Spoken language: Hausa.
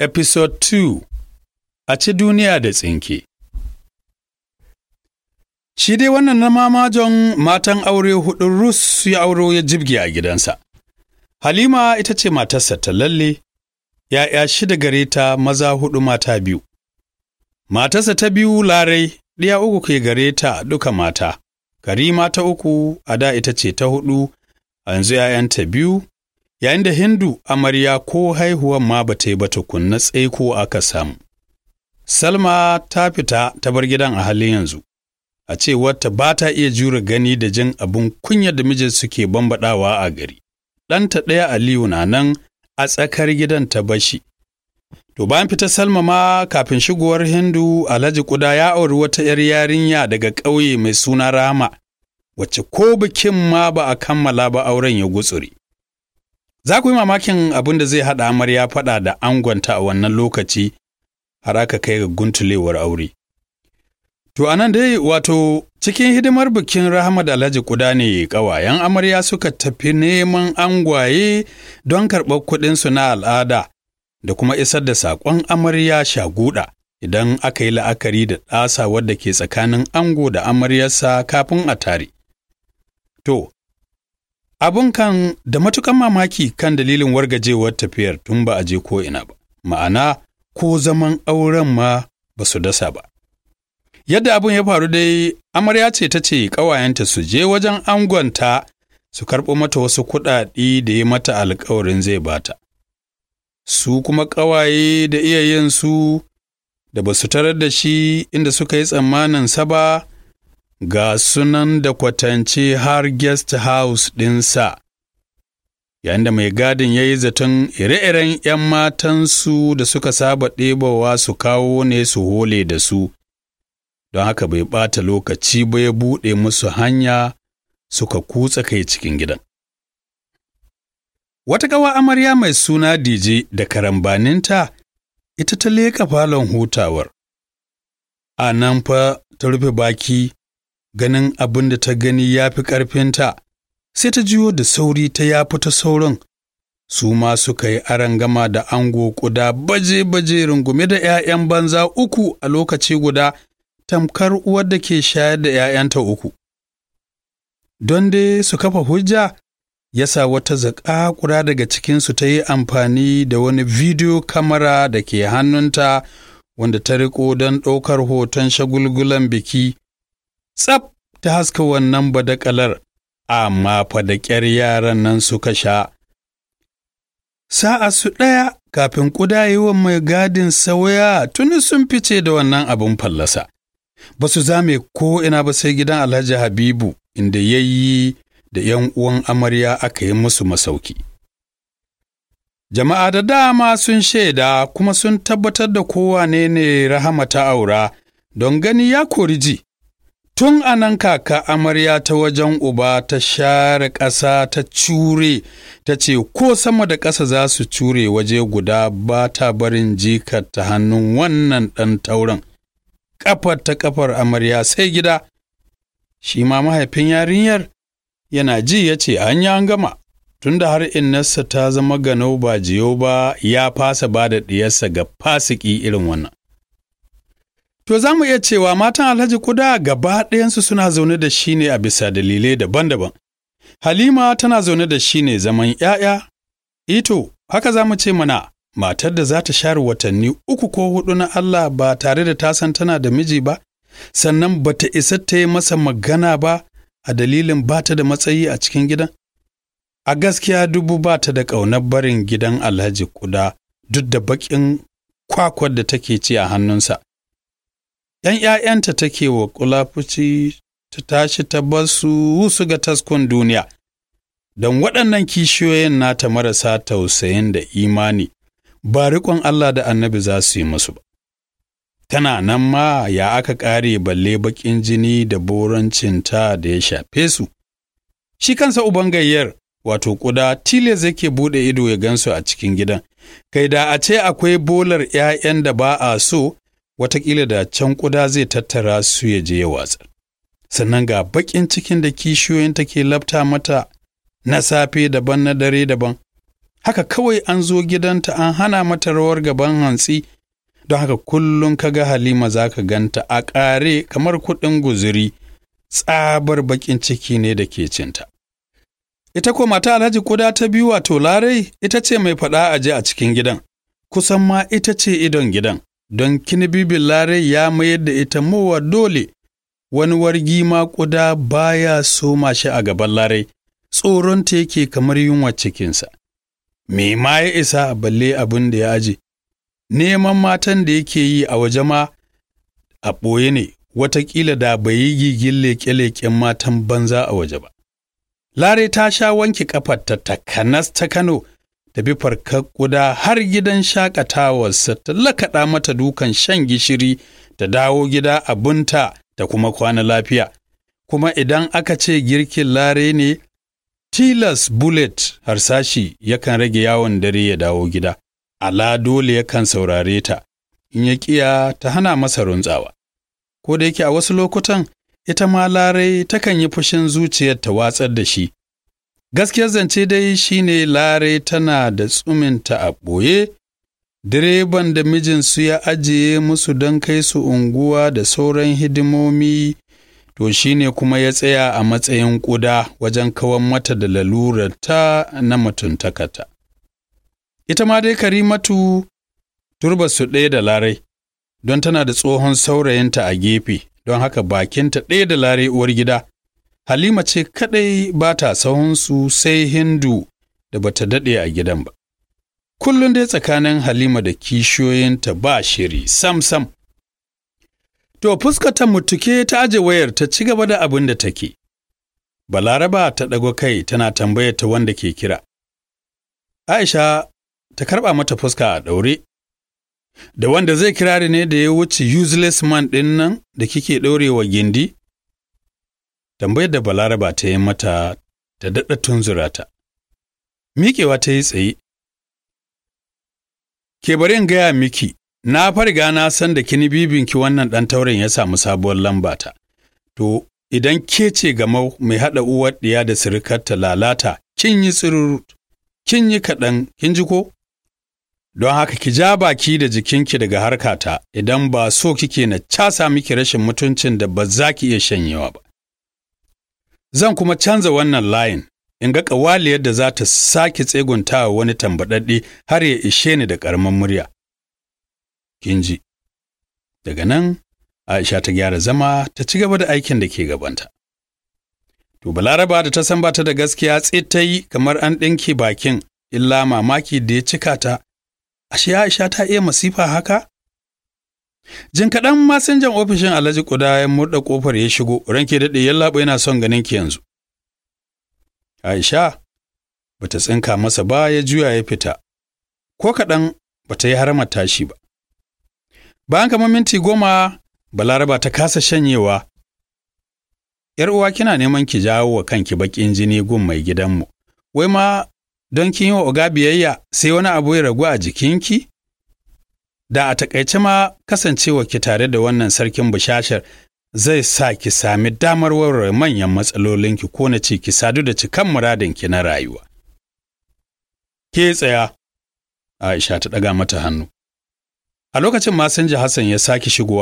Episode 2 A ci duniya da tsinke Shi dai wannan na mamajon matan aure hudun Rus ya auro ya jibge a gidansa. Halima ita ce matarsa ta lalle, ‘ya'ya shida gare ta maza huɗu mata biyu. Matarsa ta biyu larai, ɗiya uku ke gare ta duka mata, Karima ta uku a da ita ce ta huɗu, a yanzu ‘ya'yanta biyu, yayin da Hindu amarya ko haihuwan ma ba ta yi ba tukunna tsaiko aka samu. Salma ta fita ta bar gidan a halin yanzu, a ce wata ba ta iya jure gani da jin abin kunyar da mijin suke bambaɗawa a gari. Ɗanta ɗaya Aliyu na nan a tsakar gidan ta bashi. To bayan fita Salma ma kafin shigowar Hindu Alhaji Kuda ya auri wata ‘yar yarinya daga ƙauye mai suna Rama, wacce ko bikin ma ba a kammala ba auren ya gutsure. Za ku yi mamakin abin da zai haɗa amarya faɗa da angonta a wannan lokaci har aka kai ga guntulewar aure. To a nan dai wato cikin hidimar bikin Rahama da Alhaji Kuda ne ƙawayen amarya suka tafi neman angwaye don karɓar kuɗinsu na al'ada da kuma isar da saƙon amarya shaguɗa idan aka yi la'akari da ɗasa wadda ke tsakanin ango da amaryarsa kafin a tare. To, abun kan da matukan mamaki kan dalilin wargajewar tafiyar tun ba a je ko ina ba, ma'ana ko zaman auren ma ba su dasa ba. Yadda abin ya faru dai, amarya ce ta ce ƙawayenta su je wajen angonta su karɓo mata wasu kuɗaɗe da ya mata alkawarin zai bata. Su kuma ƙawaye da iyayensu da ba su tarar da shi inda suka yi tsammanin sa ba, ga sunan da kwatance har guest house ɗinsa. Yayin da mai gadin ya yi zaton ire-iren ‘yan matansu da suka saba ɗebowa su kawo ne su hole da su. don haka bai ɓata lokaci ba ya buɗe musu hanya suka kutsa kai cikin gidan. Wata ƙawa amarya mai suna Dije da karambaninta ita ta leƙa falon hutawar. A nan fa ta rufe baki ganin abin da ta gani ya fi ƙarfinta, sai ta jiyo da sauri ta ya fita sauran. Su ma suka yi gama da ango ƙuda baje-baje rungume da ‘ya'yan banza uku a lokaci guda tamkar uwar da ke shayar da ‘ya'yanta uku. Don dai su kafa hujja, ya sa wata zaƙaƙura daga cikinsu ta yi amfani da wani bidiyo kamara da ke hannunta wanda ta riƙo don ɗaukar hoton shagulgulan biki. Tsaf ta haska wannan badakalar, amma fa da ƙyar yaran nan suka sha. Sa'a su ɗaya kafin ƙuda yi wa mai gadin sauya tuni sun fice da wannan abin fallasa. ba su zame ko ina ba sai gidan Alhaji Habibu inda ya yi da ’yan uwan amarya aka yi musu masauki. Jama'a da dama sun shaida kuma sun tabbatar da kowane ne rahama ta aura don gani ya kori ji. Tun a nan kaka amarya ta wajen uba ta share ƙasa ta cure ta ce ko sama da ƙasa za su cure waje guda ba ta barin jikar ta hannun wannan ɗan tauren. ƙafar ta ƙafar amarya sai gida, shi ma mahaifin yarinyar yana ji ya ce an yi an gama, tunda har innarsa ta zama ganau ba jiyo ba ya fasa ba da ɗiyarsa ga fasiki irin wannan. To za mu iya cewa matan Alhaji Kuda gaba ɗayansu suna zaune da shi ne a bisa dalilai daban-daban. Halima tana zaune da shi ne zaman ‘ya'ya, ito, haka za mu ce mana matar da za ta share watanni uku ko huɗu na Allah ba tare da ta san tana da miji ba, sannan ba ta isa ta yi masa magana ba a dalilin ba ta da matsayi a cikin gidan? A gaskiya dubu ba ta da ƙaunar barin gidan Alhaji Kuda duk da baƙin kwakwar da take ci a hannunsa. ‘Yan ‘ya'yanta take wa kulafuci ta tashi ta bar su ga taskon duniya, don waɗannan kishiyoyin nata marasa tausayin da imani. ba riƙon Allah da annabi za su yi musu ba. Tana nan ma ya aka ƙare balle baƙin jini da borancinta da ya shafe su. Shi kansa uban gayyar wato ƙuda tiles yake buɗe ido ya gansu a cikin gidan, kai da a ce akwai bolar ‘ya'yan da ba a so, wataƙila da can ƙuda zai tattara su ya je ya watsa. Sannan ga baƙin cikin da kishiyoyin take lafta mata na safe daban na dare daban. haka kawai an zo gidanta an hana mata rawar gaban hantsi. Don haka kullum ka ga halima za ka ganta a ƙare kamar kuɗin guzuri tsabar baƙin ciki ne da ke cinta. Ita ko mata alhaji kuda ta biyu wato larai ita ce mai faɗa a je a cikin gidan. Kusan ma ita ce idon gidan. Don kinibibin larai ya mayar da ita mowa dole. Wani wargi ma kuda baya soma shi a gaban larai. Tsoronta yake kamar yunwa cikinsa. Me ma ya isa a balle abin da ya aje? Neman matan da yake yi a waje ma a ɓoye ne. Watakila da bai yi gigin leƙe-leƙen matan banza a waje ba. Lare ta sha wanke ƙafarta ta kanas ta kano. Ta bi farkar ƙuda har gidan shakatawarsa ta lakaɗa mata dukan shan gishiri ta dawo gida abunta ta kuma kwana lafiya. Kuma idan aka ce girkin lare ne tilas bullet harsashi yakan rage yawon dare ya dawo gida. Ala dole yakan saurare ta in ya kiya ta hana masa runtsawa. Ko da yake a wasu lokutan ita ma larai takan yi fushin zuciyar ta watsar da shi gaskiyar zance dai shine larai tana da tsuminta a ɓoye direban da mijinsu ya ajiye musu don kai su unguwa da sauran hidimomi to shi ne kuma ya tsaya a matsayin ƙuda wajen kawan mata da lalurarta na mutuntakata. Ita ma dai Karimatu turba su ɗaya da larai, don tana da tsohon saurayinta a gefe, don haka bakinta ɗaya da larai uwar gida. Halima ce kaɗai ba ta sahunsu sai Hindu da bata daɗe a gidan ba. Kullum dai tsakanin Halima da kishiyoyinta ba shiri sam-sam. To fuska ta mutuke ta aje wayar ta ci gaba da abin da take. Balaraba ta ɗago kai tana tambayar ta wanda ke kira. Aisha ta karɓa mata fuska a ɗaure. Da wanda zai kirari ne da ya wuce useless man ɗin nan da kike ɗaurewa gindi? Tambayar da Balaraba ta yi mata ta daɗa tunzura ta. Miƙewa ta yi tsaye. Ke bari in gaya miki, Na farga na san da kini bibinki wannan ɗan tauren ya samu sabuwar lambata. To, idan ke ce gamau mai haɗa uwar ɗiya da sirikarta lalata, kin yi tsirur, kin yi kaɗan, kin ji ko? Don haka ki ja baki da jikinki daga harkata idan ba so kike na casa miki rashin mutuncin da ba za ki iya shanyewa ba. Zan kuma canza wannan layin, in ga ƙawaliyar da za ta sake tseguntawa wani tambaɗaɗɗe har ya ishe ni da ƙaramin murya. kin ji. Daga nan, Aisha ta gyara zama ta ci gaba da aikin da ke gabanta. To, Balaraba da ta san bata da gaskiya ta yi kamar an ɗinke bakin, illa mamaki da ya cika ta, ashe Aisha ta iya masifa haka? Jin kaɗan masinjan ofishin Alhaji Kuda ya murɗa ƙofar ya shigo, ranke daɗe yallaɓa yana son ganin ki yanzu. Aisha, bata tsinka masa ba ya juya ya fita, ko kaɗan bata yi harama tashi ba. Bayan kamar minti goma, Balaraba ta kasa shanyewa. ‘Yar uwa kina neman ki jawo wa kanki baƙin jini gun mai gidanmu, wai ma don kin yi wa oga biyayya sai wani abu ya ragu a jikinki? Da a taƙaice ma kasancewa ki tare da wannan sarkin bishashar zai sa ki sami damar warware manyan matsalolinki ko na ce ki sadu da cikan muradinki na rayuwa. Ke tsaya, Aisha ta ɗaga mata hannu. A lokacin Masinja Hassan ya sake shigowa